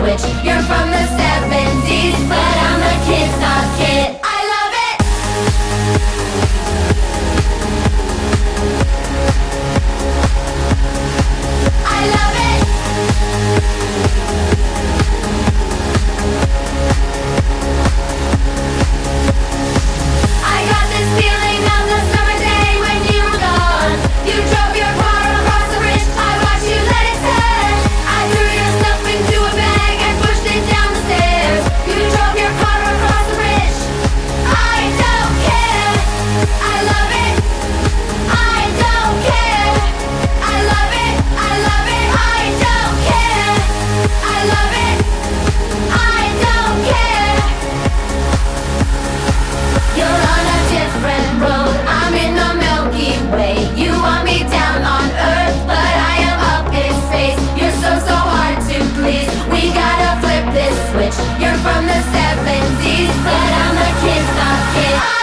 switch. You're from the city. I'm the 70s, but I'm a kid's kid.